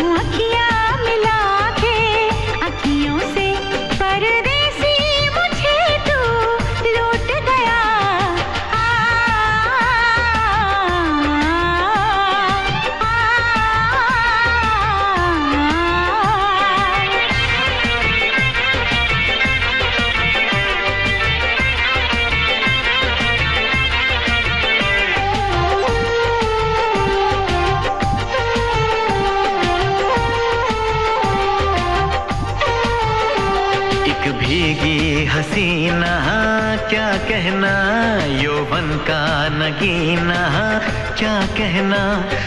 अखिया हसीना क्या कहना? यौवन का नगीना, क्या कहना?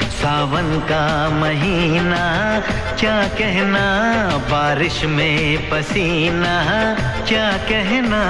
सावन का महीना, क्या कहना? बारिश में पसीना, क्या कहना?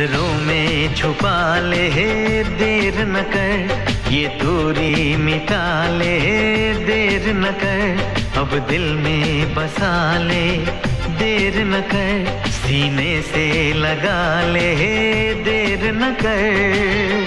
नज़रों में छुपा ले देर न कर। ये दूरी मिटा ले देर न कर। अब दिल में बसा ले, देर न कर। सीने से लगा ले देर न कर।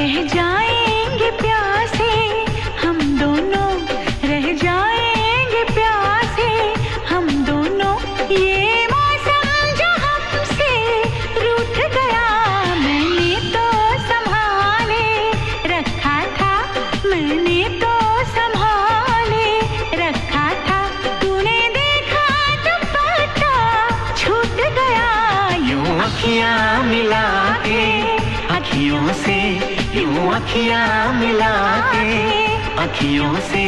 रह जाएँगे प्यासे, हम दोनों रह जाएँगे प्यासे। हम दोनों, ये मौसम जो हमसे रूठ गया, मैंने तो संभाले, रखा था, मैंने तो संभाले, रखा था, तूने देखा तो पता छूट गया, यूँ अखियाँ मिला के, अखियों से यूँ अखियाँ मिला के अखियों से